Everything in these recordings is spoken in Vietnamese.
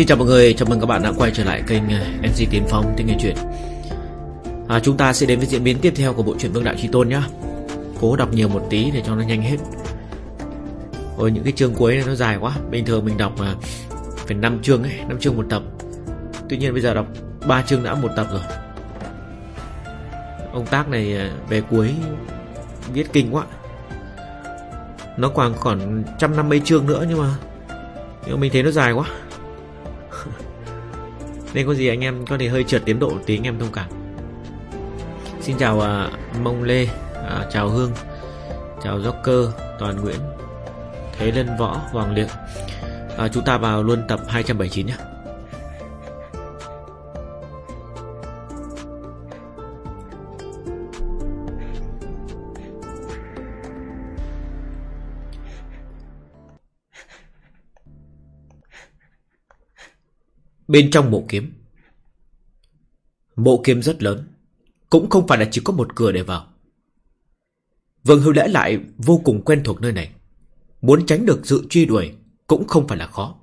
Xin chào mọi người, chào mừng các bạn đã quay trở lại kênh ờ, MC Tiến Phong Tiếng Nghe Chuyện. À, Chúng ta sẽ đến với diễn biến tiếp theo của bộ truyện Vương Đạo Trí Tôn nhé Cố đọc nhiều một tí để cho nó nhanh hết. Ôi những cái chương cuối này nó dài quá. Bình thường mình đọc mà phải 5 chương ấy, 5 chương một tập. Tuy nhiên bây giờ đọc 3 chương đã một tập rồi. Ông tác này ờ, về cuối viết kinh quá. Nó khoảng khoảng 150 chương nữa nhưng mà Nhưng mà mình thấy nó dài quá. Nên có gì anh em có thể hơi trượt tiến độ tí anh em thông cảm. Xin chào à, Mông Lê à, Chào Hương Chào Joker Toàn Nguyễn Thế Lân Võ Hoàng Liệt. À, Chúng ta vào luôn tập 279 nhé. Bên trong mộ kiếm. Mộ kiếm rất lớn, Cũng không phải là chỉ có một cửa để vào. Vương Hưu Lễ lại vô cùng quen thuộc nơi này. Muốn tránh được sự truy đuổi Cũng không phải là khó.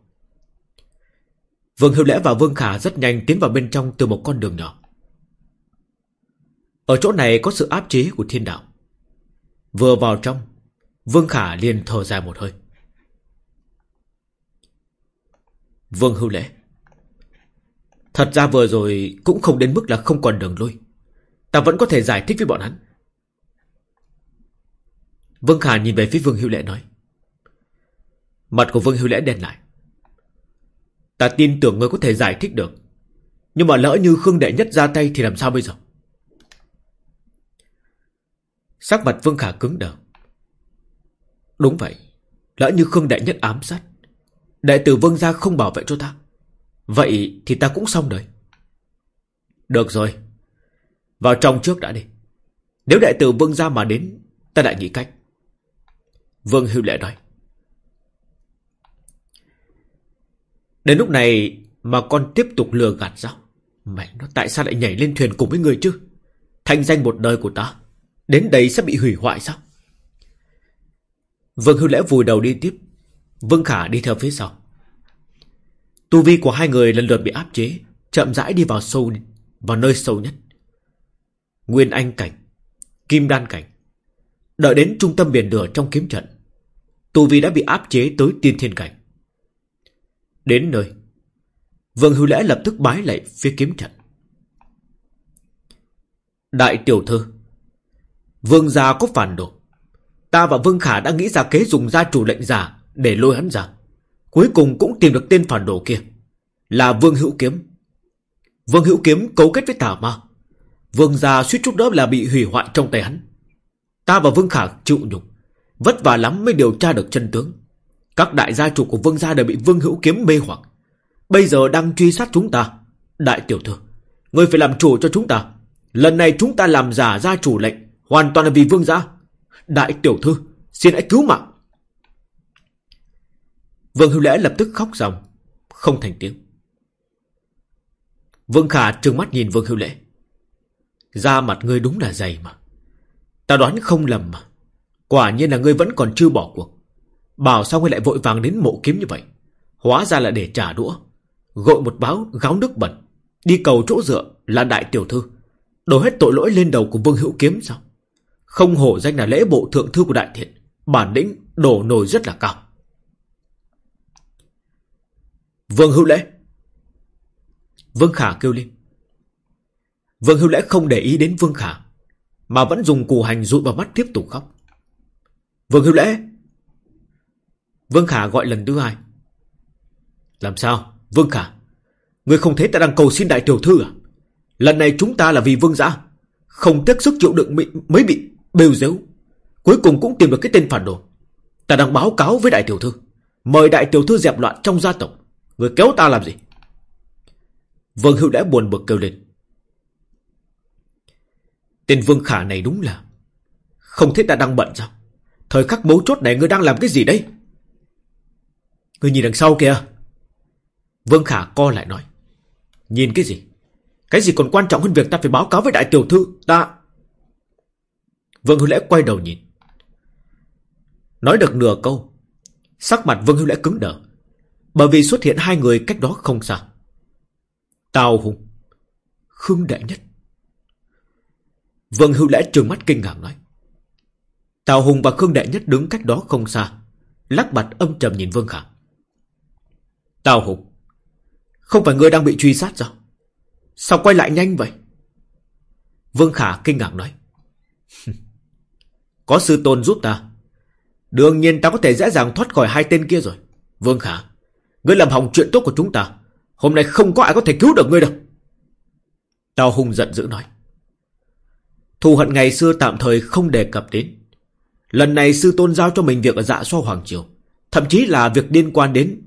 Vương Hưu Lễ và Vương Khả rất nhanh tiến vào bên trong từ một con đường nhỏ. Ở chỗ này có sự áp chế của thiên đạo. Vừa vào trong, Vương Khả liền thở dài một hơi. Vương Hưu Lễ Thật ra vừa rồi cũng không đến mức là không còn đường lui. Ta vẫn có thể giải thích với bọn hắn. Vương Khả nhìn về phía Vương Hữu Lệ nói. Mặt của Vương Hữu Lệ đen lại. Ta tin tưởng ngươi có thể giải thích được. Nhưng mà lỡ như Khương Đệ Nhất ra tay thì làm sao bây giờ? Sắc mặt Vương Khả cứng đờ. Đúng vậy. Lỡ như Khương Đệ Nhất ám sát. Đệ tử Vương gia không bảo vệ cho ta. Vậy thì ta cũng xong đời. Được rồi. Vào trong trước đã đi. Nếu đại tử Vương gia mà đến, ta lại nghĩ cách. Vương Hưu Lệ nói. Đến lúc này mà con tiếp tục lừa gạt sao? Mẹ nó tại sao lại nhảy lên thuyền cùng với người chứ? Thanh danh một đời của ta. Đến đây sẽ bị hủy hoại sao? Vương Hưu Lễ vùi đầu đi tiếp. Vương Khả đi theo phía sau. Tu vi của hai người lần lượt bị áp chế, chậm rãi đi vào sâu vào nơi sâu nhất. Nguyên Anh cảnh, Kim Đan cảnh. Đợi đến trung tâm biển lửa trong kiếm trận, tu vi đã bị áp chế tới tiên thiên cảnh. Đến nơi, Vương Hưu Lễ lập tức bái lạy phía kiếm trận. Đại tiểu thư, Vương gia có phản đồ. Ta và Vương Khả đã nghĩ ra kế dùng gia chủ lệnh giả để lôi hắn ra. Cuối cùng cũng tìm được tên phản đồ kia. Là Vương Hữu Kiếm. Vương Hữu Kiếm cấu kết với tà ma. Vương gia suýt chút nữa là bị hủy hoại trong tay hắn. Ta và Vương Khả chịu nhục. Vất vả lắm mới điều tra được chân tướng. Các đại gia chủ của Vương gia đều bị Vương Hữu Kiếm mê hoặc. Bây giờ đang truy sát chúng ta. Đại tiểu thư người phải làm chủ cho chúng ta. Lần này chúng ta làm giả gia chủ lệnh, Hoàn toàn là vì Vương gia. Đại tiểu thư, Xin hãy cứu mạng. Vương Hữu Lễ lập tức khóc ròng, không thành tiếng. Vương Khả trừng mắt nhìn Vương Hữu Lễ. Da mặt ngươi đúng là dày mà. Ta đoán không lầm mà. Quả nhiên là ngươi vẫn còn chưa bỏ cuộc. Bảo sao ngươi lại vội vàng đến mộ kiếm như vậy? Hóa ra là để trả đũa. Gội một báo gáo nước bẩn. Đi cầu chỗ dựa là đại tiểu thư. Đổ hết tội lỗi lên đầu của Vương Hữu Kiếm sao? Không hổ danh là lễ bộ thượng thư của đại thiện. Bản lĩnh đổ nồi rất là cao. Vương Hữu Lễ. Vương Khả kêu lên. Vương Hữu Lễ không để ý đến Vương Khả, Mà vẫn dùng cù hành rụi vào mắt tiếp tục khóc. Vương Hữu Lễ. Vương Khả gọi lần thứ hai. Làm sao? Vương Khả, Ngươi không thấy ta đang cầu xin đại tiểu thư à? Lần này chúng ta là vì vương giã Không tiếc sức chịu đựng mới bị bêu dếu. Cuối cùng cũng tìm được cái tên phản đồ. Ta đang báo cáo với đại tiểu thư. Mời đại tiểu thư dẹp loạn trong gia tộc. Người kéo ta làm gì? Vương Hữu đã buồn bực kêu lên. Tên Vương Khả này đúng là... Không thấy ta đang bận sao? Thời khắc mấu chốt này ngươi đang làm cái gì đấy? Ngươi nhìn đằng sau kìa. Vương Khả co lại nói. Nhìn cái gì? Cái gì còn quan trọng hơn việc ta phải báo cáo với đại tiểu thư? Ta... Vương Hữu Lễ quay đầu nhìn. Nói được nửa câu. Sắc mặt Vương Hữu Lễ cứng đờ. Bởi vì xuất hiện hai người cách đó không xa. Tào Hùng. Khương đại Nhất. Vương Hưu Lễ trừng mắt kinh ngạc nói. Tào Hùng và Khương đại Nhất đứng cách đó không xa. Lắc bạch âm trầm nhìn Vương Khả. Tào Hùng. Không phải ngươi đang bị truy sát sao? Sao quay lại nhanh vậy? Vương Khả kinh ngạc nói. Có sư tôn giúp ta. Đương nhiên ta có thể dễ dàng thoát khỏi hai tên kia rồi. Vương Khả, ngươi làm hỏng chuyện tốt của chúng ta. Hôm nay không có ai có thể cứu được ngươi đâu. Tào Hùng giận dữ nói. Thù hận ngày xưa tạm thời không đề cập đến. Lần này sư tôn giao cho mình việc ở dạ so Hoàng Triều. Thậm chí là việc liên quan đến...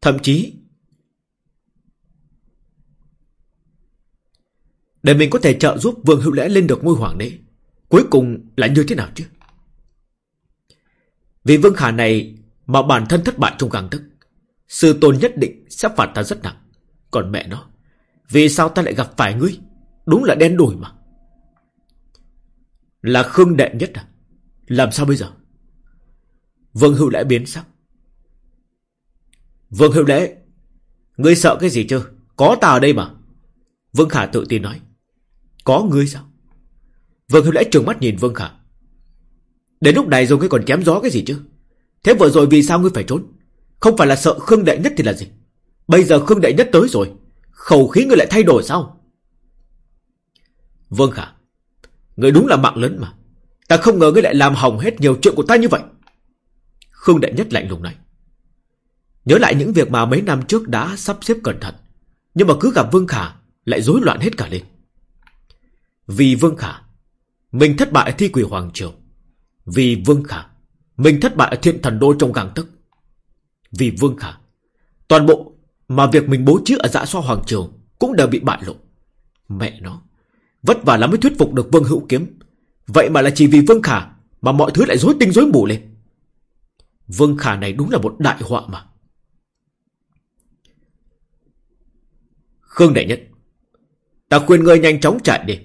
Thậm chí... Để mình có thể trợ giúp Vương Hữu Lễ lên được ngôi hoàng đế. Cuối cùng là như thế nào chứ? Vì Vương Khả này mà bản thân thất bại trong găng tức. Sư tôn nhất định sẽ phạt ta rất nặng. Còn mẹ nó, vì sao ta lại gặp phải ngươi? Đúng là đen đủi mà. Là Khương Đệ Nhất à? Làm sao bây giờ? Vương Hữu Lễ biến sắc. Vương Hữu Lễ, ngươi sợ cái gì chứ? Có ta ở đây mà. Vương Khả tự tin nói. Có ngươi sao? Vương Hữu Lễ trừng mắt nhìn Vương Khả. Đến lúc này rồi ngươi còn chém gió cái gì chứ? Thế vừa rồi vì sao ngươi phải trốn? Không phải là sợ Khương Đệ Nhất thì là gì? Bây giờ Khương Đệ Nhất tới rồi. Khẩu khí ngươi lại thay đổi sao? Vương Khả. Ngươi đúng là mạng lớn mà. Ta không ngờ ngươi lại làm hỏng hết nhiều chuyện của ta như vậy. Khương Đệ Nhất lạnh lùng này. Nhớ lại những việc mà mấy năm trước đã sắp xếp cẩn thận. Nhưng mà cứ gặp Vương Khả lại rối loạn hết cả lên. Vì Vương Khả, mình thất bại thi quỷ Hoàng Triều. Vì Vương Khả, mình thất bại ở thiện thần đô trong gàng tức. Vì Vương Khả, toàn bộ mà việc mình bố trí ở dạ so Hoàng trường cũng đều bị bại lộ. Mẹ nó, vất vả lắm mới thuyết phục được Vương Hữu Kiếm. Vậy mà là chỉ vì Vương Khả mà mọi thứ lại rối tinh rối mù lên. Vương Khả này đúng là một đại họa mà. Khương Đại Nhất, ta khuyên ngươi nhanh chóng chạy đi.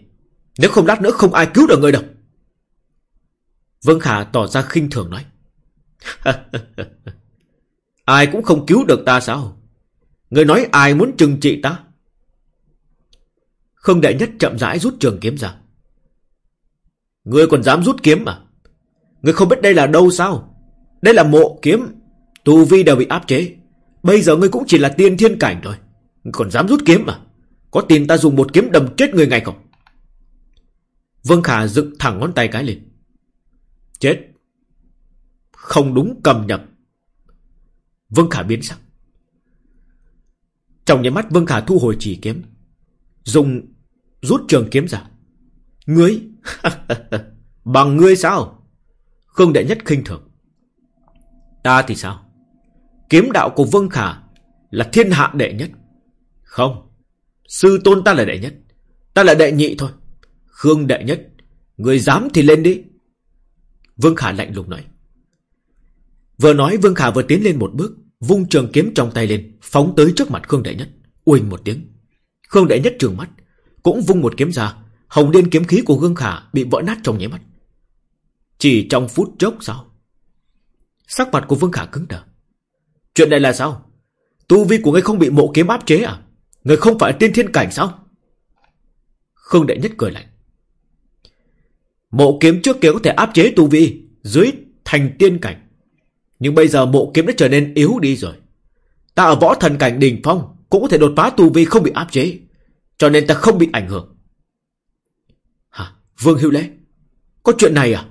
Nếu không lát nữa không ai cứu được ngươi đâu. Vương Khả tỏ ra khinh thường nói. ai cũng không cứu được ta sao? Người nói ai muốn trừng trị ta? Khương Đại Nhất chậm rãi rút trường kiếm ra. Ngươi còn dám rút kiếm à? Ngươi không biết đây là đâu sao? Đây là mộ kiếm. Tu vi đều bị áp chế. Bây giờ ngươi cũng chỉ là tiên thiên cảnh thôi. Ngươi còn dám rút kiếm à? Có tin ta dùng một kiếm đầm chết người ngay không? Vương Khả dựng thẳng ngón tay cái lên. Chết. Không đúng cầm nhập. Vương Khả biến sắc. Trong nháy mắt, Vương Khả thu hồi chỉ kiếm. Dùng rút trường kiếm ra. Ngươi? Bằng ngươi sao? Khương Đệ Nhất khinh thường. Ta thì sao? Kiếm đạo của Vương Khả là thiên hạ đệ nhất. Không. Sư tôn ta là đệ nhất. Ta là đệ nhị thôi. Khương Đệ Nhất. Người dám thì lên đi. Vương Khả lạnh lùng nói. Vừa nói Vương Khả vừa tiến lên một bước, vung trường kiếm trong tay lên, phóng tới trước mặt Khương Đệ Nhất. Uỳnh một tiếng. Khương Đệ Nhất trường mắt, cũng vung một kiếm ra, hồng liên kiếm khí của Vương Khả bị vỡ nát trong nháy mắt. Chỉ trong phút chốc sao? Sắc mặt của Vương Khả cứng đờ. Chuyện này là sao? Tu vi của ngươi không bị mộ kiếm áp chế à? Ngươi không phải tiên thiên cảnh sao? Khương Đệ Nhất cười lạnh. Mộ kiếm trước kia có thể áp chế tu vi dưới thành tiên cảnh. Nhưng bây giờ mộ kiếm đã trở nên yếu đi rồi. Ta ở võ thần cảnh đỉnh phong cũng có thể đột phá tu vi không bị áp chế. Cho nên ta không bị ảnh hưởng. Hả? Vương Hữu Lễ? Có chuyện này à?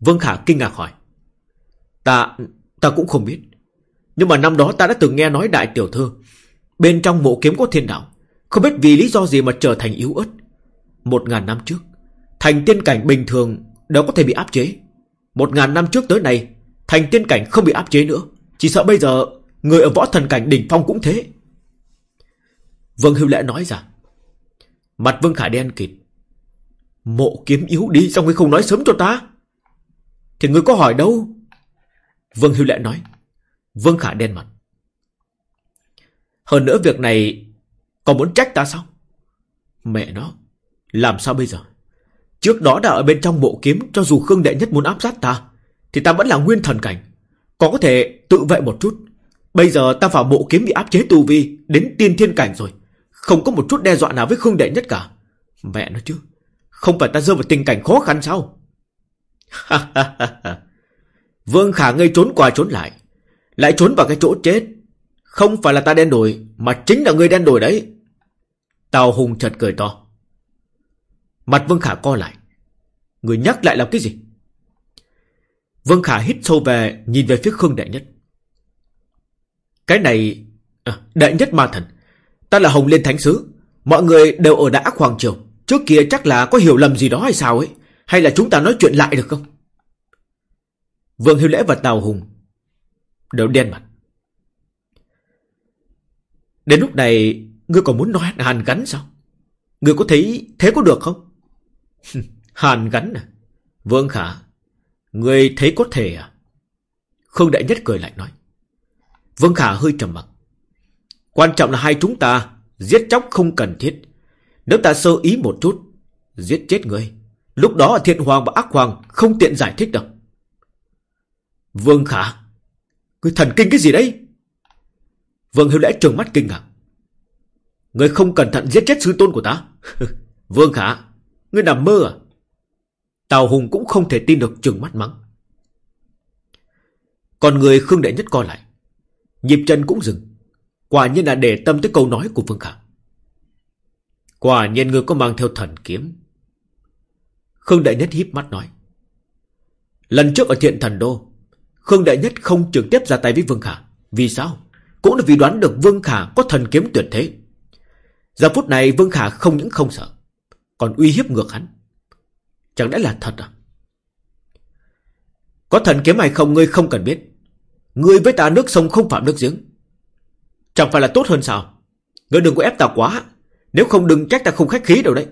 Vương Khả kinh ngạc hỏi. Ta, ta cũng không biết. Nhưng mà năm đó ta đã từng nghe nói đại tiểu thư. Bên trong mộ kiếm có thiên đạo. Không biết vì lý do gì mà trở thành yếu ớt. Một ngàn năm trước, thành tiên cảnh bình thường đều có thể bị áp chế. Một ngàn năm trước tới nay, thành tiên cảnh không bị áp chế nữa. Chỉ sợ bây giờ, người ở võ thần cảnh đỉnh phong cũng thế. Vương Hưu Lệ nói ra. Mặt Vương Khải đen kịt. Mộ kiếm yếu đi sao ngươi không nói sớm cho ta? Thì ngươi có hỏi đâu? Vương Hưu Lệ nói. Vương khải đen mặt. Hơn nữa việc này còn muốn trách ta sao? Mẹ nó, làm sao bây giờ? Trước đó đã ở bên trong bộ kiếm cho dù Khương Đệ Nhất muốn áp sát ta, thì ta vẫn là nguyên thần cảnh. Có thể tự vệ một chút. Bây giờ ta vào bộ kiếm bị áp chế tu vi Đến tiên thiên cảnh rồi. Không có một chút đe dọa nào với Khương Đệ Nhất cả. Mẹ nó chứ Không phải ta rơi vào tình cảnh khó khăn sao? Vương Khả ngây trốn qua trốn lại Lại trốn vào cái chỗ chết. Không phải là ta đen đổi Mà chính là người đen đổi đấy. Tào Hùng chợt cười to. Mặt Vương Khả co lại. Người nhắc lại là cái gì? Vương Khả hít sâu về Nhìn về phía Khương Đệ Nhất. Cái này à, Đệ Nhất Ma Thần Ta là Hồng Liên Thánh Sứ Mọi người đều ở đã Hoàng Triều Trước kia chắc là có hiểu lầm gì đó hay sao ấy Hay là chúng ta nói chuyện lại được không? Vương Hiếu Lễ và Tào Hùng Đều đen mặt. Đến lúc này Ngươi còn muốn nói hàn gắn sao? Ngươi có thấy thế có được không? Hàn gắn à? Vương Khả, người thấy có thể à? Khương Đại Nhất cười lại nói. Vương Khả hơi trầm mặc. Quan trọng là hai chúng ta, Giết chóc không cần thiết. Nếu ta sơ ý một chút, Giết chết ngươi Lúc đó thiện hoàng và ác hoàng Không tiện giải thích đâu. Vương Khả, người thần kinh cái gì đấy? Vương Hiếu Lễ trừng mắt kinh ngạc. Người không cẩn thận giết chết sư tôn của ta. Vương Khả Ngươi nằm mơ à? Tào Hùng cũng không thể tin được trừng mắt mắng. Còn người Khương Đệ Nhất co lại. Nhịp chân cũng dừng. Quả nhiên là để tâm tới câu nói của Vương Khả. Quả nhiên ngươi có mang theo thần kiếm. Khương Đại Nhất híp mắt nói. Lần trước ở thiện thần đô, Khương Đại Nhất không trực tiếp ra tay với Vương Khả. Vì sao? Cũng là vì đoán được Vương Khả có thần kiếm tuyệt thế. Giờ phút này Vương Khả không những không sợ còn uy hiếp ngược hắn. Chẳng lẽ là thật à? Có thần kiếm hay không, ngươi không cần biết. Ngươi với ta nước sông không phạm nước giếng. Chẳng phải là tốt hơn sao? Ngươi đừng có ép ta quá. Nếu không đừng trách ta không khách khí đâu đấy.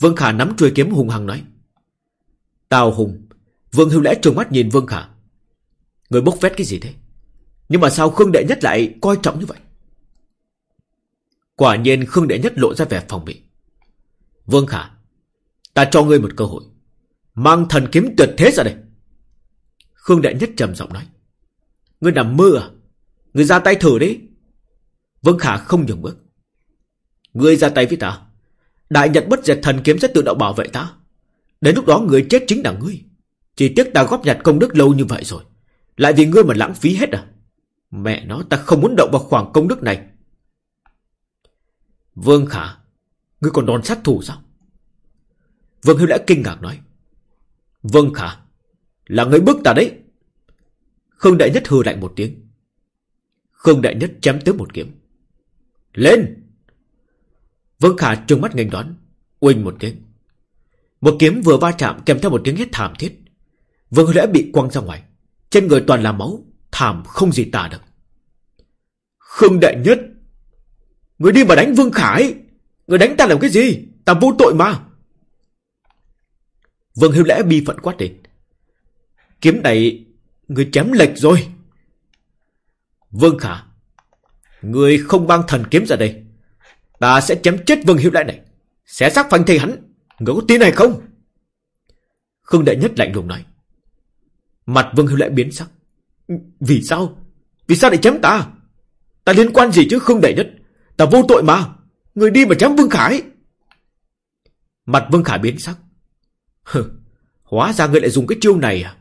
Vương Khả nắm chuôi kiếm hùng hằng nói. Tào Hùng, Vương Hưu Lẽ trừng mắt nhìn Vương Khả. Người bốc vét cái gì thế? Nhưng mà sao Khương Đệ Nhất lại coi trọng như vậy? Quả nhiên Khương Đệ Nhất lộ ra vẻ phòng bị. Vương Khả, Ta cho ngươi một cơ hội. Mang thần kiếm tuyệt thế ra đây. Khương đại Nhất trầm giọng nói. Ngươi nằm mơ à? Ngươi ra tay thử đi. Vương Khả không nhường bước. Ngươi ra tay với ta. Đại Nhật bất diệt thần kiếm sẽ tự động bảo vệ ta. Đến lúc đó người chết chính là ngươi. Chỉ tiếc ta góp nhặt công đức lâu như vậy rồi. Lại vì ngươi mà lãng phí hết à? Mẹ nó, ta không muốn động vào khoảng công đức này. Vương Khả Ngươi còn đòn sát thủ sao? Vương Hiếu đã kinh ngạc nói. Vương Khả, Là người bức ta đấy. Khương Đại Nhất hừ lại một tiếng. Khương Đại Nhất chém tới một kiếm. Lên! Vương Khả trừng mắt nghênh đón, Uỳnh một tiếng. Một kiếm vừa va chạm kèm theo một tiếng hét thảm thiết. Vương Lễ bị quăng ra ngoài. Trên người toàn là máu, Thảm không gì tả được. Khương Đại Nhất! Người đi mà đánh Vương Khả ấy! Người đánh ta làm cái gì? Ta vô tội mà. Vương Hiếu Lễ bi phận quát lên. Kiếm này, Người chém lệch rồi. Vương Khả, Người không mang thần kiếm ra đây. Ta sẽ chém chết Vương Hiếu Lễ này. Sẽ xác phanh thây hắn. Người có tin này không? Khương Đại Nhất lạnh lùng nói. Mặt Vương Hiếu Lễ biến sắc. Vì sao? Vì sao lại chém ta? Ta liên quan gì chứ, Khương Đại Nhất? Ta vô tội mà. Người đi mà chém Vương Khải. Mặt Vương Khải biến sắc. Hừ, hóa ra người lại dùng cái chiêu này à?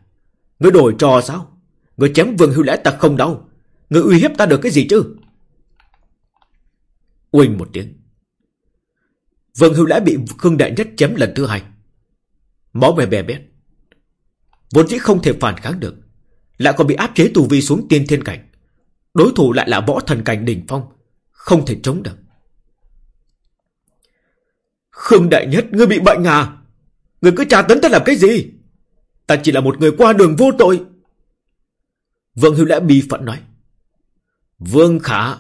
Người đổi trò sao? Người chém Vương Hưu Lẽ ta không đau. Người uy hiếp ta được cái gì chứ? Uỳnh một tiếng. Vương Hưu Lẽ bị Khương Đại Nhất chém lần thứ hai. Máu bè bè bét. Vốn dĩ không thể phản kháng được. Lại còn bị áp chế tù vi xuống tiên thiên cảnh. Đối thủ lại là võ thần cảnh đỉnh phong. Không thể chống được. Khương Đại Nhất, Ngươi bị bệnh à? Ngươi cứ tra tấn ta làm cái gì? Ta chỉ là một người qua đường vô tội. Vương Hữu đã bi phận nói. Vương Khả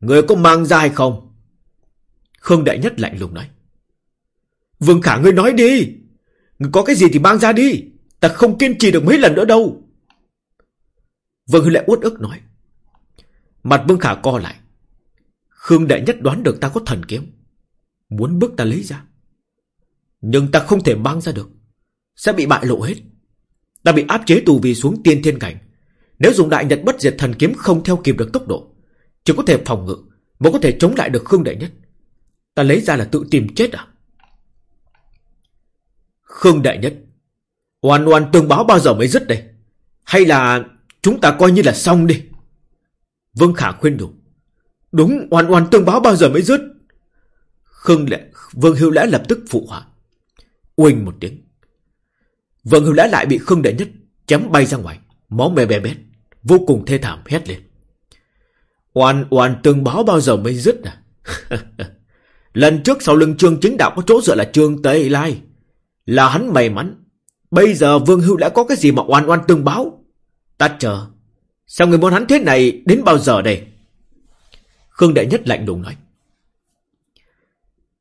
Người có mang ra hay không? Khương Đại Nhất lạnh lùng nói. Vương Khả, ngươi nói đi. Ngươi có cái gì thì mang ra đi. Ta không kiên trì được mấy lần nữa đâu. Vương Hữu lại uất ức nói. Mặt Vương Khả co lại. Khương Đại Nhất đoán được ta có thần kiếm. Muốn bước ta lấy ra. Nhưng ta không thể mang ra được. Sẽ bị bại lộ hết. Ta bị áp chế tù vì xuống tiên thiên cảnh. Nếu dùng đại nhật bất diệt thần kiếm không theo kịp được tốc độ, Chỉ có thể phòng ngự Mới có thể chống lại được Khương Đại Nhất. Ta lấy ra là tự tìm chết à? Khương Đại Nhất hoàn hoàn tương báo bao giờ mới dứt đây? Hay là chúng ta coi như là xong đi? Vương Khả khuyên đủ. Đúng hoàn hoàn tương báo bao giờ mới dứt? Khương Lệ Vương Hưu Lễ lập tức phụ họa. Uỳnh một tiếng. Vương Hưu Lễ lại bị Khương đệ Nhất Chém bay ra ngoài, Máu mè bè bét, Vô cùng thê thảm hét lên. Oan oan tương báo bao giờ mới dứt à? Lần trước sau lưng trương chính đạo có chỗ dựa là trương Tây Lai. Là hắn may mắn. Bây giờ Vương hưu đã có cái gì mà oan oan tương báo? Ta chờ. Sao người muốn hắn thế này đến bao giờ đây? Khương Đại Nhất lạnh lùng nói.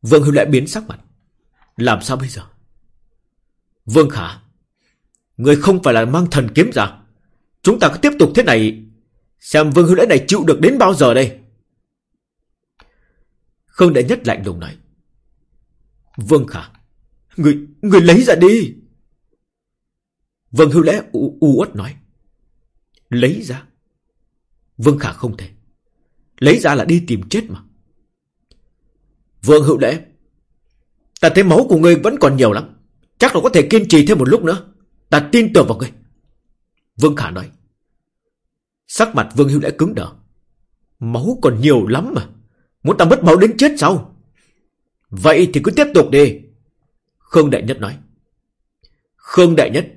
Vương hưu lại biến sắc mặt. Làm sao bây giờ? Vương Khả Người không phải là mang thần kiếm ra Chúng ta cứ tiếp tục thế này Xem Vương hưu lễ này chịu được đến bao giờ đây? Khương Đại Nhất lạnh lùng nói. Vương Khả Người, người lấy ra đi. Vương hưu lễ u, u uất nói. Lấy ra? Vương Khả không thể. Lấy ra là đi tìm chết mà. Vương Hữu lễ. Ta thấy máu của ngươi vẫn còn nhiều lắm. Chắc là có thể kiên trì thêm một lúc nữa. Ta tin tưởng vào ngươi. Vương Khả nói. Sắc mặt Vương Hữu lễ cứng đờ. Máu còn nhiều lắm mà. Muốn ta mất máu đến chết sao? Vậy thì cứ tiếp tục đi. Khương Đại Nhất nói. Khương Đại Nhất,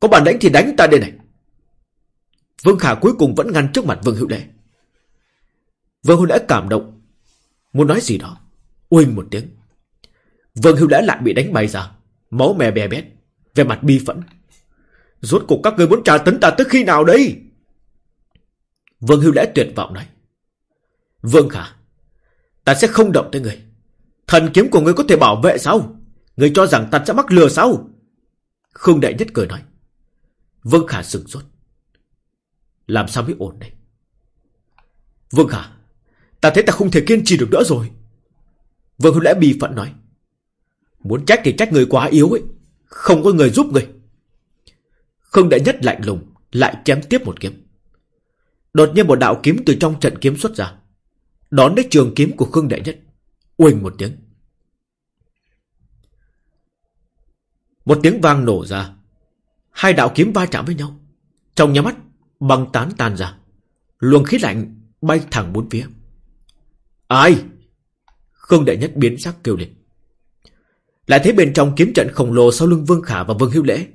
Có bản đánh thì đánh ta đây này. Vương Khả cuối cùng vẫn ngăn trước mặt Vương Hữu Lễ. Vương Hữu Lễ cảm động. Muốn nói gì đó? Uinh một tiếng. Vương hưu Lễ lại bị đánh bay ra. Máu mè bè bét. Về mặt bi phẫn. Rốt cuộc các người muốn trả tấn ta tới khi nào đây? Vương hưu Lễ tuyệt vọng nói. Vương Khả, Ta sẽ không động tới người Thần kiếm của ngươi có thể bảo vệ sao? Người cho rằng ta sẽ mắc lừa sao? Khương Đại Nhất cười nói. Vương Khả sừng sốt. Làm sao mới ổn đây? Vương Khả Ta thấy ta không thể kiên trì được nữa rồi. Vương Hữu Lễ bi phận nói, Muốn trách thì trách người quá yếu ấy, Không có người giúp người. Khương Đại Nhất lạnh lùng, Lại chém tiếp một kiếm. Đột nhiên một đạo kiếm từ trong trận kiếm xuất ra, Đón lấy trường kiếm của Khương Đại Nhất Uỳnh một tiếng. Một tiếng vang nổ ra, Hai đạo kiếm va chạm với nhau, Trong nhà mắt băng tán tan ra, Luồng khí lạnh bay thẳng bốn phía. Ai? Khương Đại Nhất biến sắc kêu lên. Lại thấy bên trong kiếm trận khổng lồ Sau lưng Vương Khả và Vương Hữu Lễ,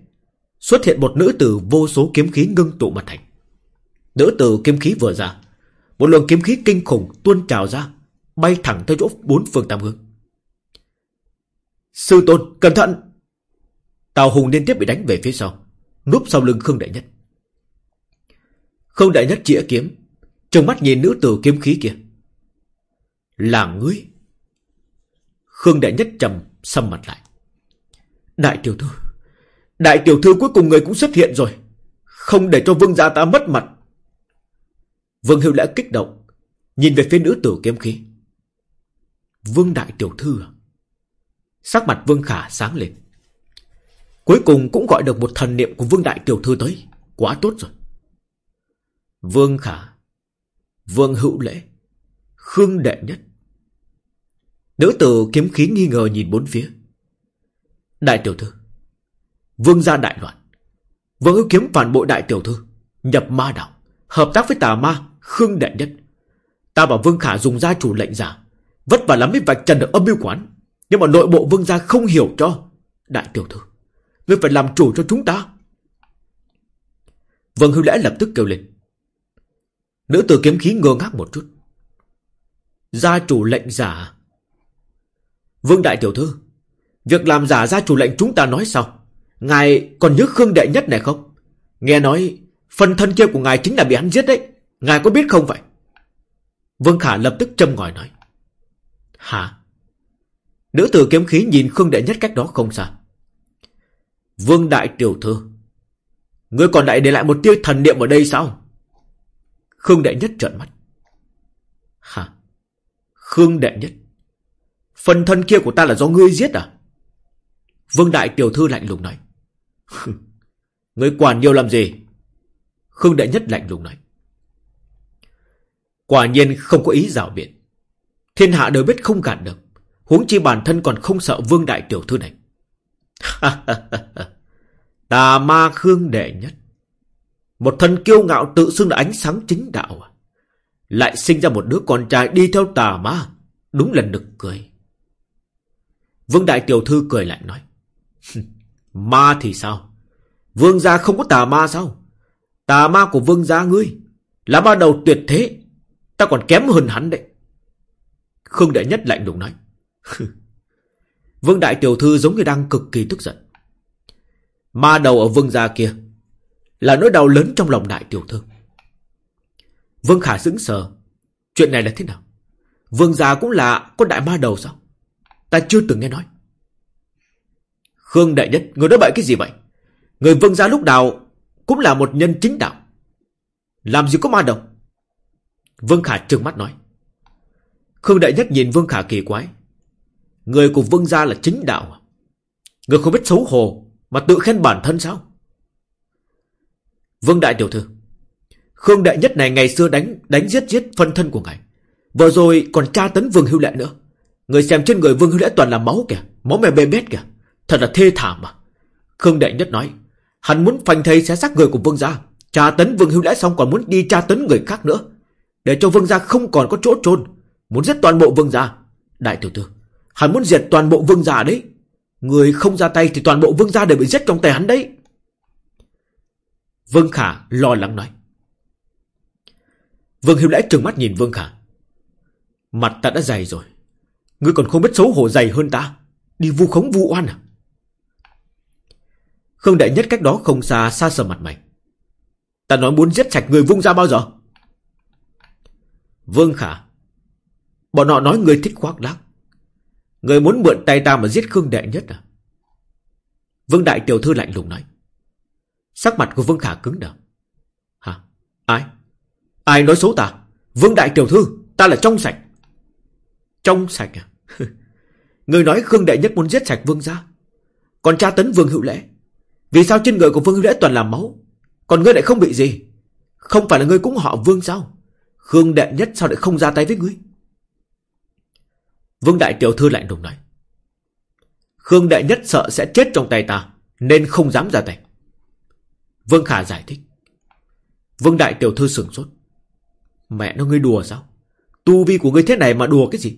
Xuất hiện một nữ tử vô số kiếm khí ngưng tụ mặt thành. Nữ tử kiếm khí vừa ra, một luồng kiếm khí kinh khủng tuôn trào ra, Bay thẳng tới chỗ bốn phương tam hướng. Sư tôn, cẩn thận! Tào Hùng liên tiếp bị đánh về phía sau, Núp sau lưng Khương Đại Nhất. Khương Đại Nhất chĩa kiếm, Trừng mắt nhìn nữ tử kiếm khí kia. Là ngươi Khương Đại Nhất trầm xăm mặt lại Đại tiểu thư Đại tiểu thư cuối cùng người cũng xuất hiện rồi Không để cho vương gia ta mất mặt Vương Hữu Lễ kích động, nhìn về phía nữ tử kiếm khí. Vương Đại Tiểu Thư à? Sắc mặt Vương Khả sáng lên. Cuối cùng cũng gọi được một thần niệm của Vương Đại Tiểu Thư tới. Quá tốt rồi. Vương Khả, Vương Hữu Lễ, Khương Đệ Nhất. Nữ tử kiếm khí nghi ngờ nhìn bốn phía. Đại Tiểu Thư, Vương gia đại loạn. Vương ưu kiếm phản bội Đại Tiểu Thư, nhập ma đạo, hợp tác với tà ma, Khương đệ Nhất. Ta bảo Vương Khả dùng gia chủ lệnh giả. Vất vả lắm mới vạch trần được âm mưu quán. Nhưng mà nội bộ Vương gia không hiểu cho. Đại tiểu thư. Ngươi phải làm chủ cho chúng ta. Vương Hưu Lễ lập tức kêu lên. Nữ tử kiếm khí ngơ ngác một chút. Gia chủ lệnh giả. Vương Đại Tiểu Thư. Việc làm giả gia chủ lệnh chúng ta nói sao? Ngài còn nhớ Khương Đệ Nhất này không? Nghe nói, phần thân kia của ngài chính là bị hắn giết đấy. Ngài có biết không vậy? Vương Khả lập tức châm ngòi nói. Hả? Nữ tử kiếm khí nhìn Khương đệ Nhất cách đó không xa. Vương Đại Tiểu Thư. Ngươi còn lại để lại một tia thần niệm ở đây sao? Khương Đại Nhất trợn mắt. Hả? Khương đệ Nhất. Phần thân kia của ta là do ngươi giết à? Vương Đại Tiểu Thư lạnh lùng nói. ngươi quản nhiều làm gì? Khương đệ Nhất lạnh lùng nói. Quả nhiên không có ý rào biện. Thiên hạ đều biết không gạt được. Huống chi bản thân còn không sợ vương đại tiểu thư này. Tà ma Khương Đệ Nhất. Một thân kiêu ngạo tự xưng là ánh sáng chính đạo à. Lại sinh ra một đứa con trai đi theo tà ma. Đúng là nực cười. Vương Đại Tiểu Thư cười lại nói. ma thì sao? Vương gia không có tà ma sao? Tà ma của vương gia ngươi. Là ma đầu tuyệt thế. Ta còn kém hơn hắn đấy. Khương Đại Nhất lạnh lùng nói. vương Đại Tiểu Thư giống như đang cực kỳ tức giận. Ma đầu ở vương gia kia. Là nỗi đau lớn trong lòng Đại Tiểu Thư. Vương Khả sững sờ. Chuyện này là thế nào? Vương gia cũng là con đại ma đầu sao? Ta chưa từng nghe nói. Khương Đại Nhất, người nói bậy cái gì vậy? Người vương gia lúc nào cũng là một nhân chính đạo. Làm gì có ma đầu? Vương Khả trừng mắt nói. Khương Đại Nhất nhìn Vương Khả kỳ quái. Người của Vương gia là chính đạo à? Người không biết xấu hổ mà tự khen bản thân sao? Vương Đại Tiểu Thư. Khương Đại Nhất này ngày xưa đánh đánh giết giết phân thân của ngài. Vừa rồi còn tra tấn Vương Hưu Lệ nữa. Người xem trên người Vương Hưu Lệ toàn là máu kìa. Máu mè bê bét kìa. Thật là thê thảm mà. Khương Đại Nhất nói. Hắn muốn phanh thây xé xác người của Vương gia. Tra tấn Vương Hưu Lễ xong còn muốn đi tra tấn người khác nữa. Để cho Vương gia không còn có chỗ trôn. Muốn giết toàn bộ Vương gia. Đại tiểu thư. Hắn muốn diệt toàn bộ Vương gia đấy. Người không ra tay thì toàn bộ Vương gia đều bị giết trong tay hắn đấy. Vương Khả lo lắng nói. Vương Hiếu Lễ trừng mắt nhìn Vương Khả. Mặt ta đã dày rồi. Ngươi còn không biết xấu hổ dày hơn ta. Đi vu khống vu oan à? Khương Đại Nhất cách đó không xa xa sờ mặt mày. Ta nói muốn giết sạch người vung ra bao giờ? Vương Khả. Bọn họ nói người thích khoác lác. Người muốn mượn tay ta mà giết Khương Đại Nhất à? Vương Đại Tiểu Thư lạnh lùng nói. Sắc mặt của Vương Khả cứng đờ. Hả? Ai? Ai nói xấu ta? Vương Đại Tiểu Thư, ta là trong sạch. Trong sạch à? Người nói Khương Đại Nhất muốn giết sạch Vương gia. Còn cha tấn Vương Hữu Lễ. Vì sao trên người của Vương Hữu Lễ toàn là máu? Còn ngươi lại không bị gì? Không phải là ngươi cũng họ Vương sao? Khương Đại Nhất sao lại không ra tay với ngươi? Vương Đại Tiểu Thư lạnh lùng nói. Khương Đại Nhất sợ sẽ chết trong tay ta, nên không dám ra tay. Vương Khả giải thích. Vương Đại Tiểu Thư sửng sốt. Mẹ nó ngươi đùa sao? Tu vi của ngươi thế này mà đùa cái gì?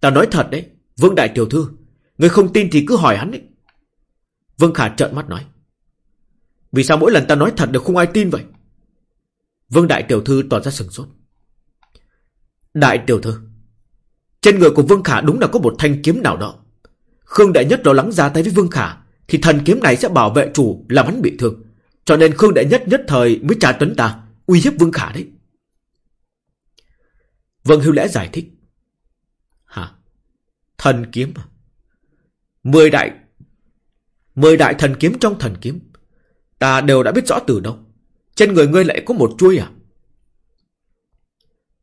Ta nói thật đấy, Vương Đại Tiểu Thư. Ngươi không tin thì cứ hỏi hắn đấy. Vương Khả trợn mắt nói. Vì sao mỗi lần ta nói thật đều không ai tin vậy? Vương Đại Tiểu Thư tỏ ra sừng sốt. Đại Tiểu Thư. Trên người của Vương Khả đúng là có một thanh kiếm nào đó. Khương Đại Nhất lo lắng ra tay với Vương Khả thì thần kiếm này sẽ bảo vệ chủ làm hắn bị thương. Cho nên Khương Đại Nhất nhất thời mới trả tuấn ta, uy hiếp Vương Khả đấy. Vương Hưu Lẽ giải thích. Hả? Thần kiếm à? Mười đại... Mười đại thần kiếm trong thần kiếm. Ta đều đã biết rõ từ đâu. Trên người ngươi lại có một chuôi à?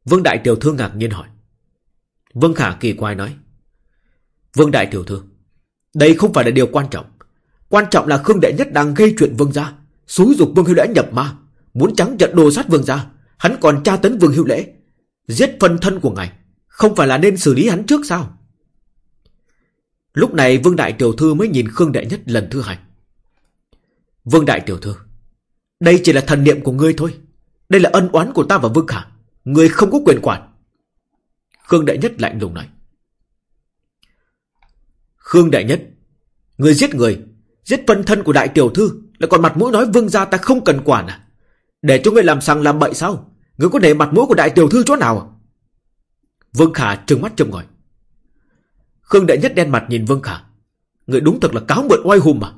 Vương Đại Tiểu Thư ngạc nhiên hỏi. Vương Khả kỳ quái nói. Vương Đại Tiểu Thư, đây không phải là điều quan trọng. Quan trọng là Khương Đệ Nhất đang gây chuyện Vương gia, xúi dục Vương Hữu Lễ nhập ma, muốn trắng trận đồ sát Vương gia, hắn còn tra tấn Vương Hữu Lễ, giết phân thân của ngài, không phải là nên xử lý hắn trước sao? Lúc này Vương Đại Tiểu Thư mới nhìn Khương Đệ Nhất lần thứ hai. Vương Đại Tiểu Thư, đây chỉ là thần niệm của ngươi thôi. Đây là ân oán của ta và Vương Khả. Ngươi không có quyền quản. Khương Đại Nhất lạnh lùng nói. Khương Đại Nhất, ngươi giết người, giết phân thân của Đại Tiểu Thư, Là còn mặt mũi nói Vương gia ta không cần quản à? Để cho ngươi làm sằng làm bậy sao? Người có để mặt mũi của Đại Tiểu Thư chỗ nào? Vương Khả trừng mắt trông ngồi. Khương Đại Nhất đen mặt nhìn Vương Khả. Người đúng thật là cáo mượn oai hùng mà.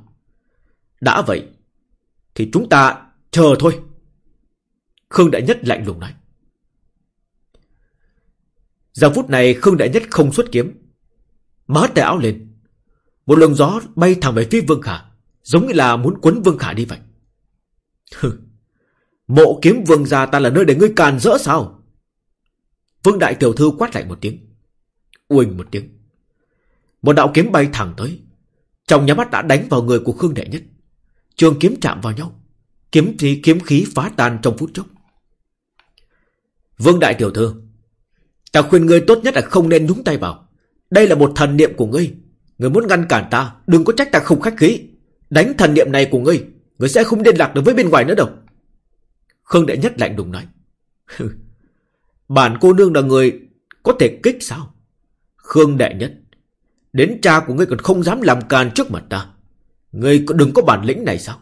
Đã vậy, thì chúng ta chờ thôi. Khương Đại Nhất lạnh lùng nói. Giờ phút này Khương Đại Nhất không xuất kiếm. Má tay áo lên. Một luồng gió bay thẳng về phía Vương Khả. Giống như là muốn quấn Vương Khả đi vậy. Mộ kiếm vương gia ta là nơi để ngươi càn rỡ sao? Vương Đại Tiểu Thư quát lại một tiếng. Uỳnh một tiếng. Một đạo kiếm bay thẳng tới. Trong nhà mắt đã đánh vào người của Khương đệ Nhất. Trường kiếm chạm vào nhau. Kiếm khí, kiếm khí phá tan trong phút chốc Vương Đại Tiểu Thư Ta khuyên ngươi tốt nhất là không nên nhúng tay vào Đây là một thần niệm của ngươi Ngươi muốn ngăn cản ta Đừng có trách ta không khách khí Đánh thần niệm này của ngươi Ngươi sẽ không liên lạc được với bên ngoài nữa đâu Khương Đệ Nhất lạnh đùng nói. Bản cô nương là người Có thể kích sao? Khương Đệ Nhất, Đến cha của ngươi còn không dám làm càn trước mặt ta. Ngươi đừng có bản lĩnh này sao?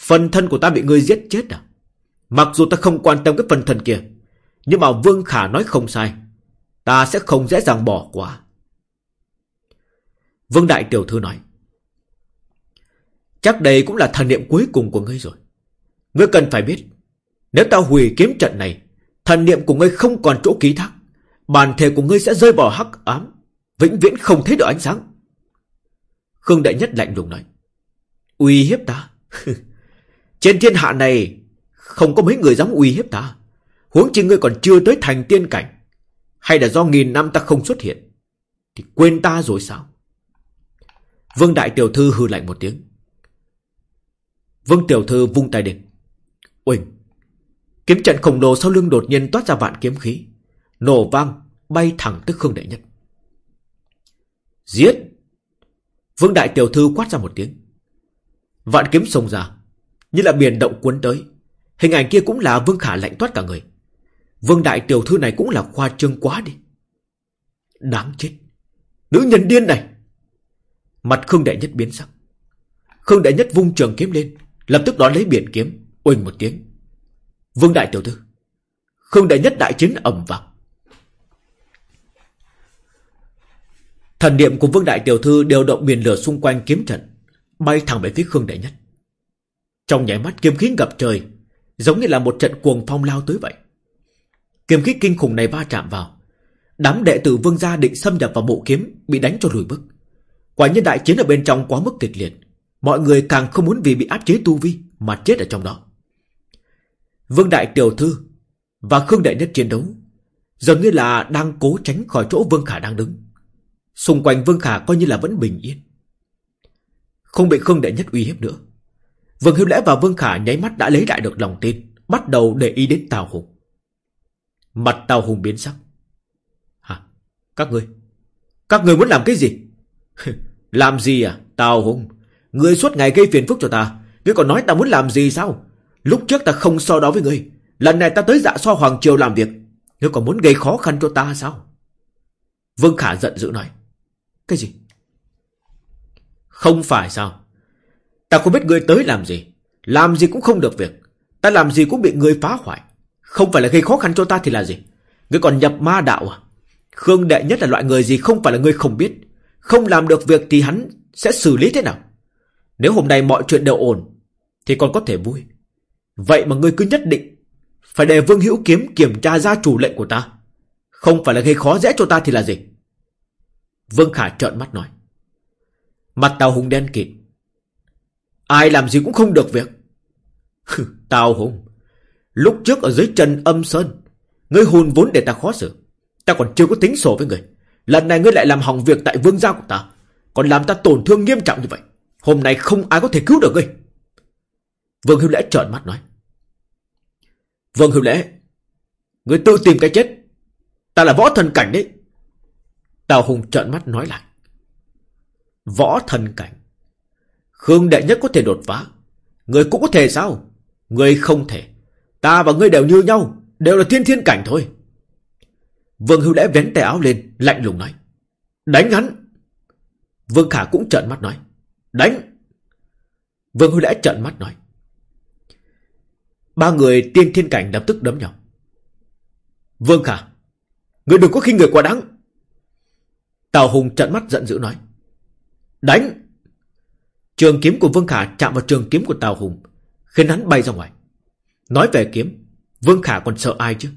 Phần thân của ta bị ngươi giết chết à? Mặc dù ta không quan tâm cái phần thân kia, Nhưng mà Vương Khả nói không sai. Ta sẽ không dễ dàng bỏ qua. Vương Đại Tiểu Thư nói. Chắc đây cũng là thần niệm cuối cùng của ngươi rồi. Ngươi cần phải biết nếu ta hủy kiếm trận này, Thần niệm của ngươi không còn chỗ ký thác, Bản thể của ngươi sẽ rơi vào hắc ám, Vĩnh viễn không thấy được ánh sáng. Khương Đại Nhất lạnh lùng nói, Uy hiếp ta? Trên thiên hạ này Không có mấy người dám uy hiếp ta. Huống chi ngươi còn chưa tới thành tiên cảnh, Hay là do nghìn năm ta không xuất hiện, Thì quên ta rồi sao? Vương Đại Tiểu Thư hư lạnh một tiếng. Vương Tiểu Thư vung tay lên. Uỳnh Kiếm trận khổng lồ sau lưng đột nhiên toát ra vạn kiếm khí. Nổ vang, Bay thẳng tới Khương đệ Nhất. Giết! Vương Đại Tiểu Thư quát ra một tiếng. Vạn kiếm sông ra, Như là biển động cuốn tới. Hình ảnh kia cũng là Vương Khả lạnh toát cả người. Vương Đại Tiểu Thư này cũng là khoa trương quá đi. Đáng chết! Nữ nhân điên này! Mặt Khương đệ Nhất biến sắc. Khương đệ Nhất vung trường kiếm lên, Lập tức đón lấy biển kiếm, Oanh một tiếng. Vương Đại Tiểu Thư, Khương Đại Nhất đại chiến ầm vang. Thần niệm của Vương Đại Tiểu Thư đều động biển lửa xung quanh kiếm trận, Bay thẳng về phía Khương Đại Nhất. Trong nháy mắt, kiếm khí ngập trời, Giống như là một trận cuồng phong lao tới vậy. Kiếm khí kinh khủng này va chạm vào, Đám đệ tử Vương gia định xâm nhập vào bộ kiếm, Bị đánh cho lùi bước. Quả nhiên đại chiến ở bên trong quá mức kịch liệt, Mọi người càng không muốn vì bị áp chế tu vi Mà chết ở trong đó. Vương Đại Tiểu Thư Và Khương Đại Nhất chiến đấu, Dường như là đang cố tránh khỏi chỗ Vương Khả đang đứng Xung quanh Vương Khả coi như là vẫn bình yên Không bị Khương Đại Nhất uy hiếp nữa, Vương Hiếu Lẽ và Vương Khả nháy mắt đã lấy lại được lòng tin, Bắt đầu để ý đến Tào Hùng Mặt Tào Hùng biến sắc Hả? Các ngươi Các ngươi muốn làm cái gì? làm gì à? Tào Hùng Ngươi suốt ngày gây phiền phức cho ta, Ngươi còn nói ta muốn làm gì sao? Lúc trước ta không so đó với ngươi. Lần này ta tới dạ so Hoàng Triều làm việc. Ngươi còn muốn gây khó khăn cho ta sao? Vương Khả giận dữ nói. Cái gì? Không phải sao? Ta không biết ngươi tới làm gì. Làm gì cũng không được việc. Ta làm gì cũng bị ngươi phá hoại. Không phải là gây khó khăn cho ta thì là gì? Ngươi còn nhập ma đạo à? Khương đệ nhất là loại người gì không phải là ngươi không biết. Không làm được việc thì hắn Sẽ xử lý thế nào? Nếu hôm nay mọi chuyện đều ổn, Thì còn có thể vui. Vậy mà ngươi cứ nhất định Phải để Vương Hữu Kiếm kiểm tra ra chủ lệnh của ta. Không phải là gây khó dễ cho ta thì là gì? Vương Khả trợn mắt nói. Mặt Tào Hùng đen kịt. Ai làm gì cũng không được việc. Tào Hùng, Lúc trước ở dưới trần âm sơn, Ngươi hùn vốn để ta khó xử. Ta còn chưa có tính sổ với ngươi Lần này ngươi lại làm hỏng việc tại vương gia của ta, Còn làm ta tổn thương nghiêm trọng như vậy. Hôm nay không ai có thể cứu được ngươi. Vương Hữu Lễ trợn mắt nói. Vương Hữu Lễ, người tự tìm cái chết. Ta là võ thần cảnh đấy. Tào Hùng trợn mắt nói lại. Võ thần cảnh. Khương đệ nhất có thể đột phá. Người cũng có thể sao? Người không thể. Ta và ngươi đều như nhau, Đều là thiên thiên cảnh thôi. Vương Hữu Lễ vén tay áo lên, Lạnh lùng nói. Đánh hắn. Vương Khả cũng trợn mắt nói. Đánh. Vương Hữu Lễ trợn mắt nói. Ba người tiên thiên cảnh lập tức đấm nhau. Vương Khả, Người đừng có khi người quá đáng. Tào Hùng trợn mắt giận dữ nói, Đánh. Trường kiếm của Vương Khả chạm vào trường kiếm của Tào Hùng, Khiến hắn bay ra ngoài. Nói về kiếm, Vương Khả còn sợ ai chứ?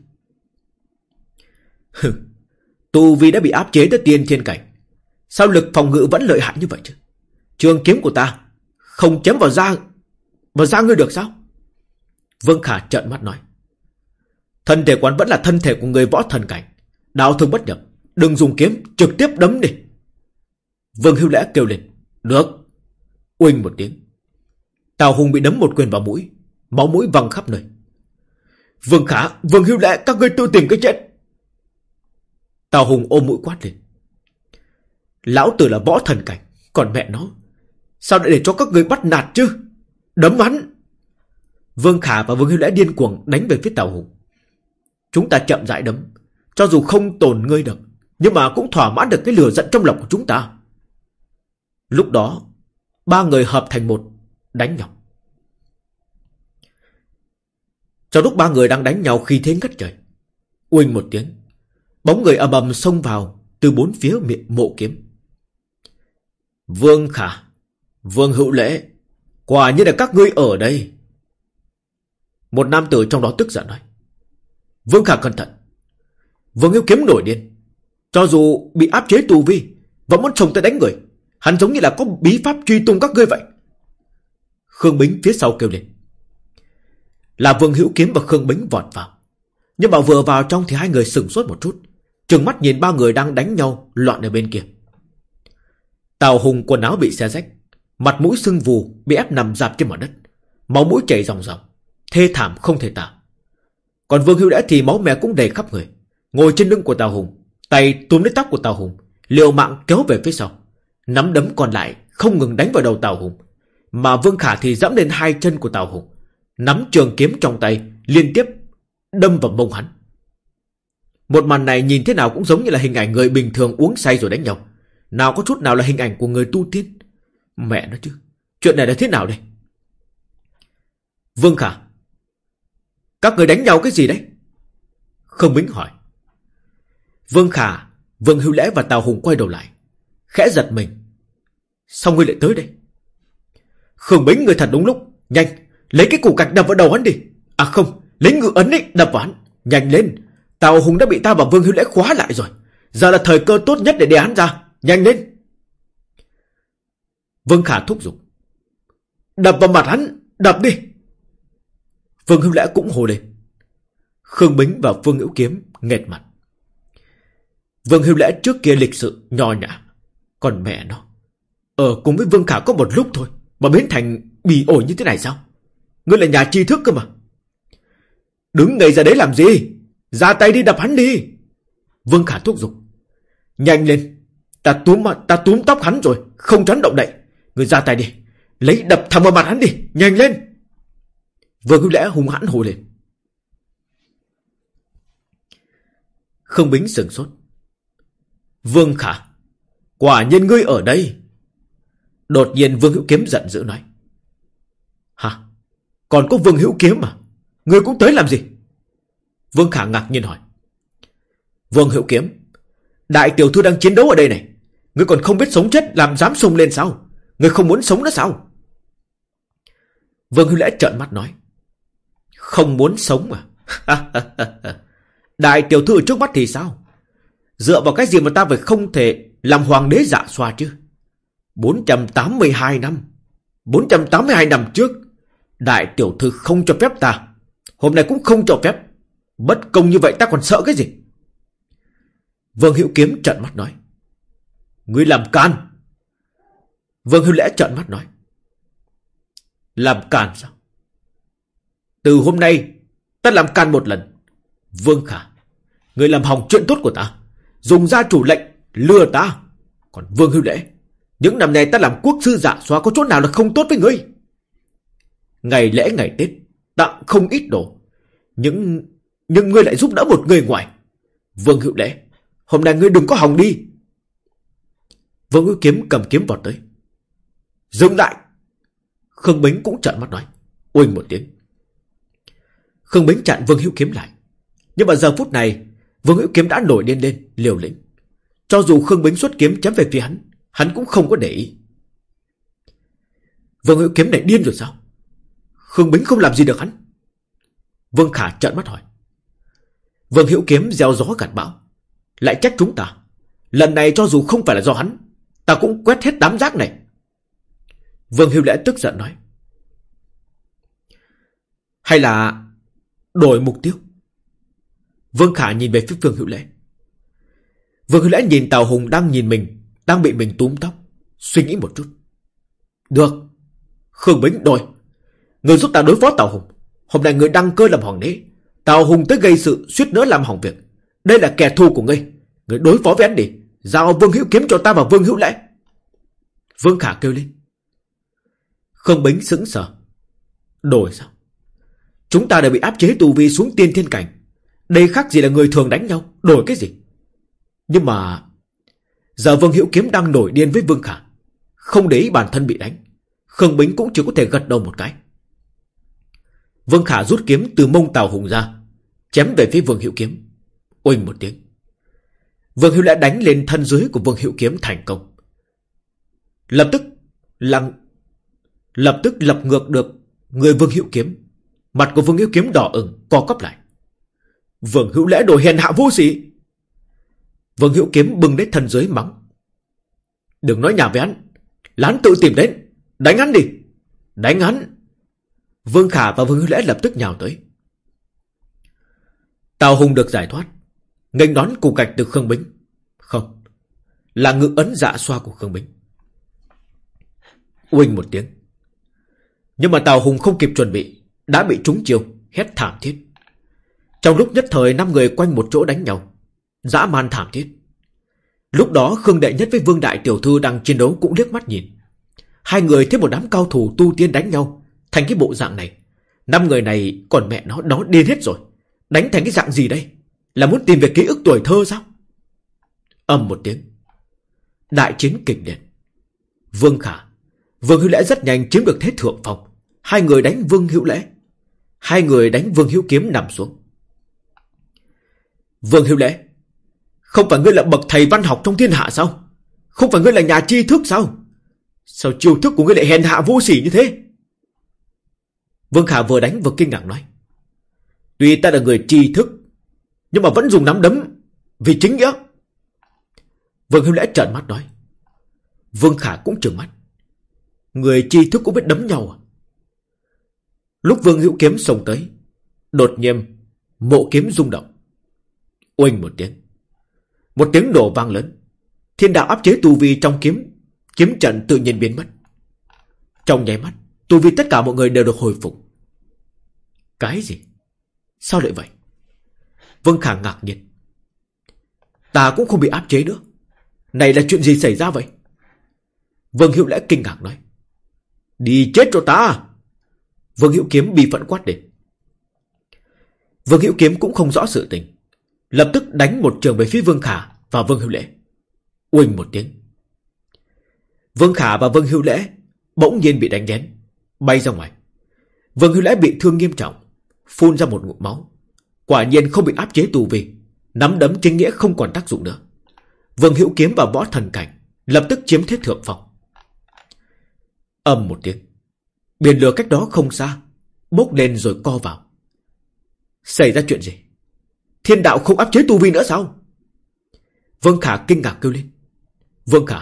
Hừ Tu Vi đã bị áp chế tới tiên thiên cảnh, Sao lực phòng ngự vẫn lợi hại như vậy chứ? Trường kiếm của ta Không chém vào da Vào da ngươi được sao? Vương Khả trợn mắt nói. Thân thể quán vẫn là thân thể của người võ thần cảnh. Đạo thương bất nhập. Đừng dùng kiếm trực tiếp đấm đi. Vương Hưu Lẽ kêu lên. Được. Uinh một tiếng. Tào Hùng bị đấm một quyền vào mũi. Máu mũi văng khắp nơi. Vương Khả, Vương Hưu Lẽ, Các ngươi tự tìm cái chết. Tào Hùng ôm mũi quát lên. Lão tử là võ thần cảnh. Còn mẹ nó Sao lại để cho các người bắt nạt chứ? Đấm hắn. Vương Khả và Vương Hiếu Lễ điên cuồng đánh về phía Tào Hùng Chúng ta chậm rãi đấm, Cho dù không tổn ngươi được, Nhưng mà cũng thỏa mãn được cái lửa giận trong lòng của chúng ta. Lúc đó, Ba người hợp thành một, Đánh nhau. Trong lúc ba người đang đánh nhau khi thế ngất trời Uinh một tiếng, Bóng người ầm ầm xông vào Từ bốn phía miệng mộ kiếm. Vương Khả, Vương Hữu Lễ, Quả như là các ngươi ở đây. Một nam tử trong đó tức giận nói, Vương Khả cẩn thận. Vương hiếu kiếm nổi điên. Cho dù bị áp chế tù vi Vẫn muốn chồng tới đánh người, Hắn giống như là có bí pháp truy tung các ngươi vậy. Khương Bính phía sau kêu lên. Là Vương Hữu Kiếm và Khương Bính vọt vào. Nhưng mà vừa vào trong thì hai người sừng sốt một chút, Trừng mắt nhìn ba người đang đánh nhau Loạn ở bên kia. Tào Hùng quần áo bị xe rách, Mặt mũi sưng vù, Bị ép nằm dạp trên mặt đất, Máu mũi chảy ròng ròng. Thê thảm không thể tả. Còn Vương Hữu đã thì máu mè cũng đầy khắp người. Ngồi trên lưng của Tào Hùng, Tay túm lấy tóc của Tào Hùng, Liều mạng kéo về phía sau. Nắm đấm còn lại không ngừng đánh vào đầu Tào Hùng. Mà Vương Khả thì dẫm lên hai chân của Tào Hùng, Nắm trường kiếm trong tay, Liên tiếp đâm vào mông hắn. Một màn này nhìn thế nào cũng giống như là hình ảnh người bình thường uống say rồi đánh nhau. Nào có chút nào là hình ảnh của người tu tiên? Mẹ nó chứ, Chuyện này là thế nào đây? Vương Khả các người đánh nhau cái gì đấy? Không Bính hỏi. Vương Khả, Vương Hữu Lễ và Tào Hùng quay đầu lại, Khẽ giật mình. Sao ngươi lại tới đây? Khương Bính người thật đúng lúc. Nhanh, lấy cái củ cạch đập vào đầu hắn đi. À không, lấy ngự ấn ấy đập vào hắn. Nhanh lên, Tào Hùng đã bị ta và Vương Hữu Lễ khóa lại rồi. Giờ là thời cơ tốt nhất để đề án ra. Nhanh lên. Vương Khả thúc giục. Đập vào mặt hắn, Đập đi. Vương Hữu Lễ cũng hồ lên. Khương Bính và Vương Hữu Kiếm nghẹt mặt. Vương Hữu Lễ trước kia lịch sự nho nhã, còn mẹ nó, Ở cùng với Vương Khả có một lúc thôi, Mà biến thành bị ổi như thế này sao? Ngươi là nhà tri thức cơ mà. Đứng ngây ra đấy làm gì? Ra tay đi, đập hắn đi. Vương Khả thúc giục. Nhanh lên, Ta túm ta túm tóc hắn rồi, Không tránh động đậy. Người ra tay đi, Lấy đập thẳng vào mặt hắn đi, Nhanh lên. Vương Hữu lễ hung hãn hồ lên Không bính sừng sốt Vương Khả, Quả nhiên ngươi ở đây. Đột nhiên Vương Hữu Kiếm giận dữ nói. Hả? Còn có Vương Hữu Kiếm mà? Ngươi cũng tới làm gì? Vương Khả ngạc nhiên hỏi. Vương Hữu Kiếm. Đại tiểu thư đang chiến đấu ở đây này. Ngươi còn không biết sống chết làm dám sung lên sao? Ngươi không muốn sống nữa sao? Vương Hữu Lễ trợn mắt nói. Không muốn sống à Đại tiểu thư trước mắt thì sao? Dựa vào cái gì mà ta phải không thể làm hoàng đế dạ xoa chứ? 482 năm. 482 năm trước, đại tiểu thư không cho phép ta. Hôm nay cũng không cho phép. Bất công như vậy ta còn sợ cái gì? Vương Hữu Kiếm trợn mắt nói. Ngươi làm can. Vương Hữu Lẽ trợn mắt nói. Làm can sao? Từ hôm nay, ta làm can một lần. Vương Khả, người làm hỏng chuyện tốt của ta. Dùng gia chủ lệnh Lừa ta. Còn Vương Hưu Lễ Những năm này ta làm quốc sư giả xóa có chỗ nào là không tốt với ngươi? Ngày lễ ngày Tết Tặng không ít đồ. Nhưng Nhưng ngươi lại giúp đỡ một người ngoài. Vương Hữu Lễ Hôm nay ngươi đừng có hòng đi. Vương Hữu Kiếm cầm kiếm vào tới. Dừng lại. Khương Bính cũng trợn mắt nói. Uỳnh một tiếng. Khương Bính chặn Vương Hữu Kiếm lại. Nhưng mà giờ phút này, Vương Hữu Kiếm đã nổi điên lên, liều lĩnh. Cho dù Khương Bính xuất kiếm chém về phía hắn Hắn cũng không có để ý. Vương Hữu Kiếm này điên rồi sao? Khương Bính không làm gì được hắn. Vương Khả trợn mắt hỏi. Vương Hữu Kiếm gieo gió gặt bão. Lại trách chúng ta. Lần này cho dù không phải là do hắn, Ta cũng quét hết đám rác này. Vương Hữu Lễ tức giận nói. Hay là Đổi mục tiêu. Vương Khả nhìn về phía Vương Hữu Lễ. Vương Hữu Lễ nhìn Tào Hùng đang nhìn mình, đang bị mình túm tóc, suy nghĩ một chút. Được, Khương Bính đổi. Người giúp ta đối phó Tào Hùng, Hôm nay người đăng cơ làm hoàng đế. Tào Hùng tới gây sự suýt nữa làm hỏng việc. Đây là kẻ thù của ngươi. Người đối phó với anh đi. Giao Vương Hữu kiếm cho ta và Vương Hữu lễ. Vương Khả kêu lên. Khương bính sững sờ. Đổi sao? Chúng ta đều bị áp chế tù vi xuống tiên thiên cảnh. Đây khác gì là người thường đánh nhau, Đổi cái gì? Nhưng mà, Giờ Vương Hữu Kiếm đang nổi điên với Vương Khả. Không để ý bản thân bị đánh, Khương Bính cũng chỉ có thể gật đầu một cái. Vương Khả rút kiếm từ mông Tàu Hùng ra, Chém về phía Vương Hữu Kiếm. Oanh một tiếng. Vương Hữu đã đánh lên thân dưới của Vương Hữu Kiếm thành công. Lập tức lặng Lập tức lập ngược được Người Vương Hữu Kiếm. Mặt của Vương Hữu Kiếm đỏ ửng, co cắp lại. Vương Hữu Lễ đồ hèn hạ vô sĩ Vương Hữu Kiếm bưng đến thân dưới mắng. Đừng nói nhà với hắn, Lán tự tìm đến. Đánh hắn đi, Đánh hắn. Vương Khả và Vương Hữu Lễ lập tức nhào tới. Tào Hùng được giải thoát, nghênh đón cục gạch từ Khương Bính. Không, Là ngự ấn dạ xoa của Khương Bính. Uinh một tiếng. Nhưng mà Tào Hùng không kịp chuẩn bị đã bị trúng chiêu, Hét thảm thiết. Trong lúc nhất thời, năm người quanh một chỗ đánh nhau, Dã man thảm thiết. Lúc đó, Khương Đệ Nhất với Vương Đại Tiểu Thư đang chiến đấu cũng liếc mắt nhìn. Hai người thấy một đám cao thủ tu tiên đánh nhau, Thành cái bộ dạng này. Năm người này, còn mẹ nó nó điên hết rồi. Đánh thành cái dạng gì đây? Là muốn tìm về ký ức tuổi thơ sao? Ầm một tiếng. Đại chiến kịch liệt. Vương Khả, Vương Hữu Lễ rất nhanh chiếm được thế thượng phòng Hai người đánh Vương Hữu Lễ. Hai người đánh Vương Hiếu Kiếm nằm xuống. Vương Hiếu Lễ, Không phải ngươi là bậc thầy văn học trong thiên hạ sao? Không phải ngươi là nhà tri thức sao? Sao chiêu thức của ngươi lại hèn hạ vô sỉ như thế? Vương Khả vừa đánh vừa kinh ngạc nói. Tuy ta là người tri thức, Nhưng mà vẫn dùng nắm đấm Vì chính nghĩa. Vương Hiếu Lễ trợn mắt nói. Vương Khả cũng trợn mắt. Người tri thức cũng biết đấm nhau à? Lúc Vương Hữu Kiếm xông tới, Đột nhiên Mộ kiếm rung động. Oanh một tiếng. Một tiếng nổ vang lớn. Thiên đạo áp chế tu vi trong kiếm Kiếm trận tự nhiên biến mất. Trong nháy mắt, Tu vi tất cả mọi người đều được hồi phục. Cái gì? Sao lại vậy? Vương Khả ngạc nhiên. Ta cũng không bị áp chế nữa. Này là chuyện gì xảy ra vậy? Vương Hiệu lẽ kinh ngạc nói. Đi chết cho ta! Vương Hiệu Kiếm bị phẫn quát đến Vương Hiệu Kiếm cũng không rõ sự tình Lập tức đánh một trường về phía Vương Khả Và Vương Hiệu Lễ Uỳnh một tiếng Vương Khả và Vương Hữu Lễ bỗng nhiên bị đánh ghén, bay ra ngoài. Vương Hữu Lễ bị thương nghiêm trọng, phun ra một ngụm máu. Quả nhiên không bị áp chế tù vi, nắm đấm chính nghĩa không còn tác dụng nữa. Vương Hữu Kiếm và võ thần cảnh lập tức chiếm thế thượng phòng. ầm một tiếng, biển lửa cách đó không xa, bốc lên rồi co vào. Xảy ra chuyện gì? Thiên đạo không áp chế tu vi nữa sao? Vương Khả kinh ngạc kêu lên. Vương Khả,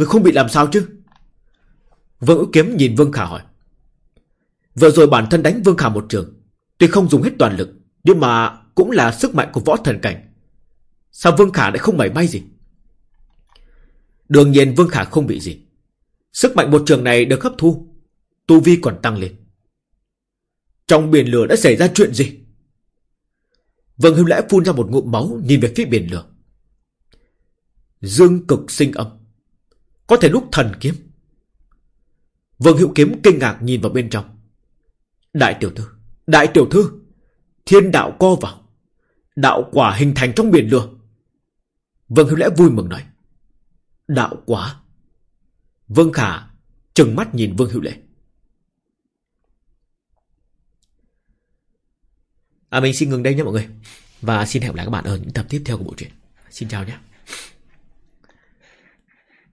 Người không bị làm sao chứ Vương Ước Kiếm nhìn Vương Khả hỏi Vừa rồi bản thân đánh Vương Khả một trường Tuy không dùng hết toàn lực Nhưng mà cũng là sức mạnh của võ thần cảnh Sao Vương Khả lại không mảy may gì Đương nhiên Vương Khả không bị gì Sức mạnh một trường này được hấp thu Tu Vi còn tăng lên. Trong biển lửa đã xảy ra chuyện gì? Vương Hưu Lẽ phun ra một ngụm máu, Nhìn về phía biển lửa. Dương cực sinh âm. Có thể lúc thần kiếm. Vương Hữu Kiếm kinh ngạc nhìn vào bên trong. Đại tiểu thư, Đại tiểu thư, Thiên đạo co vào. Đạo quả hình thành trong biển lửa. Vương Hữu Lễ vui mừng nói. Đạo quả. Vương Khả trừng mắt nhìn Vương Hữu Lễ. À mình xin ngừng đây nhé mọi người. Và xin hẹn gặp lại các bạn ở những tập tiếp theo của bộ truyện. Xin chào nhé.